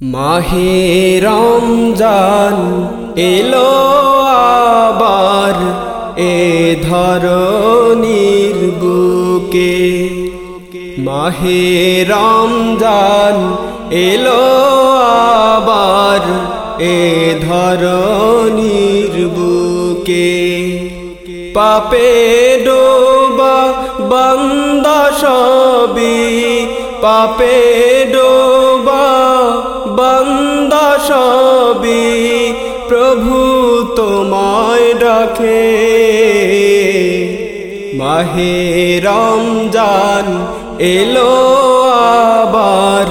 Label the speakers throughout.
Speaker 1: মাহে রমজান এলো আবার এ ধরনীর বুকে। মাহে রমজান এলো আবার এ ধরনীর বুকে। পাপে ডোবা বন্দা সবি পাপে ডোবা বন্দা সবি প্রভু তোমায় ডাকে। মাহে রমজান এলো আবার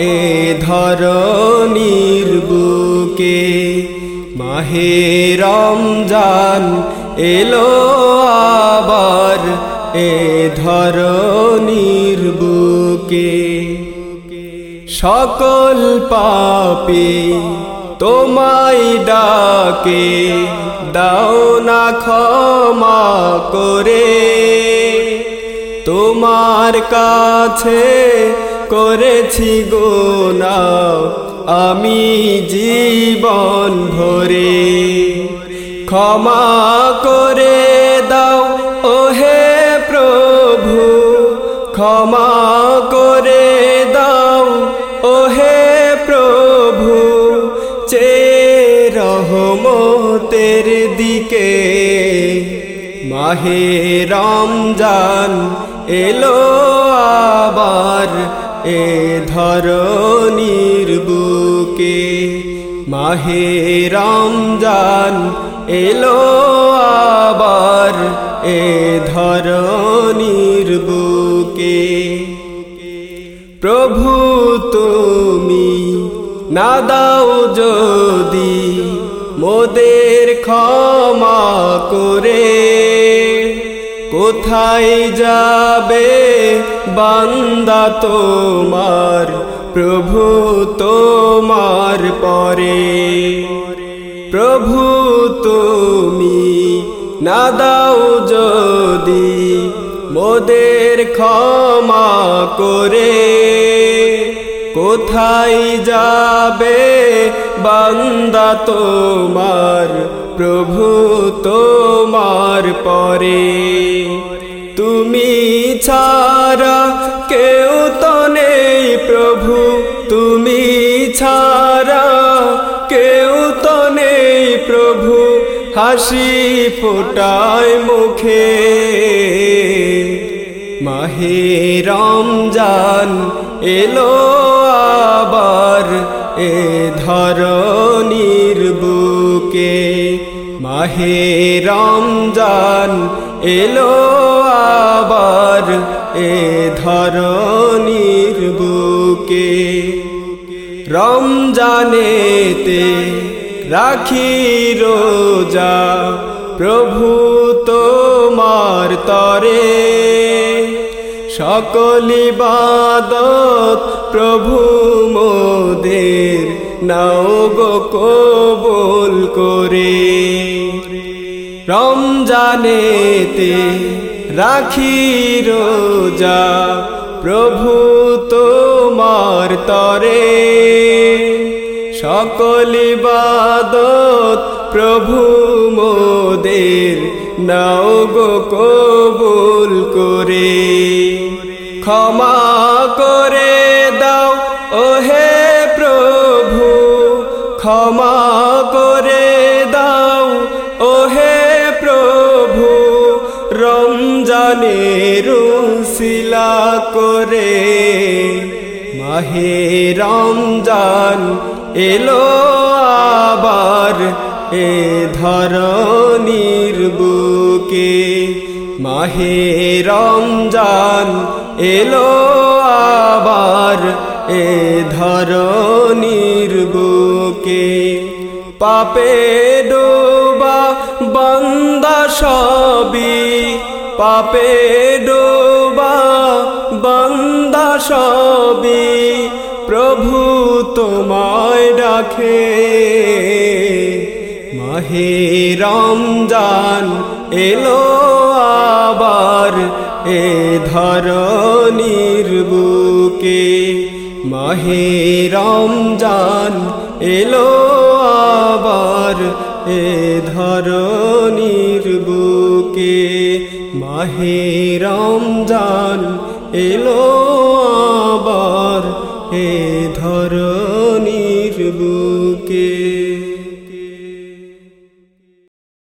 Speaker 1: এ ধরনীর বুকে। মাহে রমজান এলো আবার এ ধরনীর বুকে। সকল পাপি তোমায় ডাকে, দাও না ক্ষমা করে। তোমার কাছে করেছি গোনা আমি জীবন ভরে। ক্ষমা করে দাও, ওহে প্রভু, ক্ষমা করে রহমতের দিকে। মাহে রমজান এলো আবার এ ধরনীর বুকে। মাহে রমজান এলো আবার এ ধরনীর বুকে। প্রভু তুমি না দাও যদি মোদের ক্ষমা করে। কোথায় যাবে বান্দা তোমার, প্রভু তোমার পরে। প্রভু তুমি না দাও যদি মোদের ক্ষমা করে। কোথায় যাবে বান্দা তোমার, প্রভু তোমার পরে। তুমি ছাড়া কেউ তো নেই প্রভু, তুমি ছাড়া কেউ তো নেই প্রভু। হাসি ফোটায় মুখে। মাহে রমজান এলো আবার এ ধরনীর বুকে, মাহে রমজান এলো আবার, এ ধরনীর বুকে, রমজানেতে রাখি রোজা, প্রভু তোমার তরে। সকল ইবাদত প্রভু মোদের, নাও গো কবুল করে। রমজানেতে রাখি রোজা, প্রভু তোমার তরে। সকল ইবাদত প্রভু মোদের, নাও গো কবুল করে। ক্ষমা করে দাও, ওহে প্রভু। ক্ষমা করে দাও, ওহে প্রভু। রমজানের শিলা করে মাহে রমজান এলো আবার এ ধরনীর বুকে। মাহে রমজান এলো আবার এ ধরনীর বুকে পাপে ডোবা বন্দা সবি পাপে ডোবা বন্দা সবি প্রভু তোমায় ডাকে। মাহে রমজান এলো আবার এ ধরনীর মাহে রমজান এলো আবার এ ধরনীর বুকে। মাহে রমজান এলো আবার এ